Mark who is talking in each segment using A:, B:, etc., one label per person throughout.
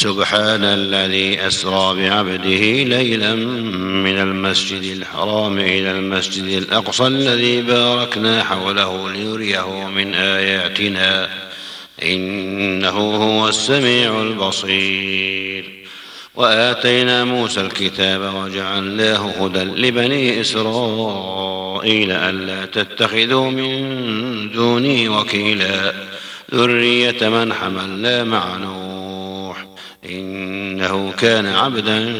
A: سبحان الذي أسرى بعبده ليلا من المسجد الحرام إلى المسجد الأقصى الذي باركنا حوله لنريه من آياتنا. إنه هو السميع البصير. وآتينا موسى الكتاب وجعلناه هدى لبني إسرائيل ألا تتخذوا من دوني وكيلا. ذرية من حملنا مع نوح إنه كان عبدا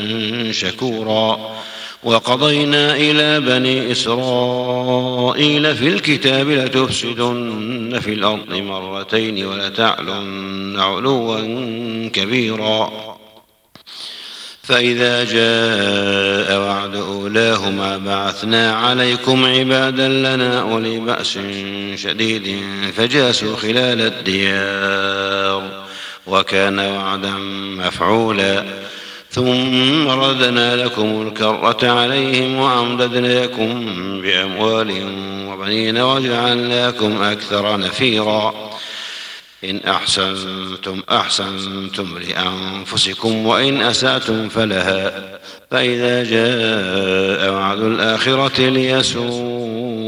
A: شكورا. وقضينا إلى بني إسرائيل في الكتاب لتفسدن في الأرض مرتين ولتعلن علوا كبيرا. فإذا جاء وعد أولاهما بعثنا عليكم عبادا لنا أولي بأس شديد فجاسوا خلال الديار. وكان وعدا مفعولا. ثم ردنا لكم الكرة عليهم وأمددناكم بأموال وبنين وجعلناكم أكثر نفيرا. إن أحسنتم أحسنتم لأنفسكم وإن أسأتم فلها. فإذا جاء وعد الآخرة ليسوءوا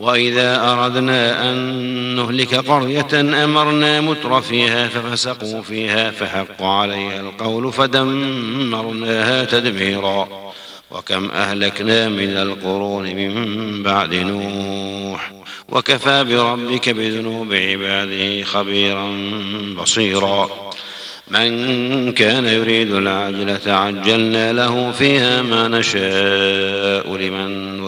A: وإذا أردنا أن نهلك قرية أمرنا متر فيها ففسقوا فيها فحق عليها القول فدمرناها تدميرا وكم أهلكنا من القرون من بعد نوح وكفى بربك بذنوب عباده خبيرا بصيرا من كان يريد العاجلة عجلنا له فيها ما نشاء لمن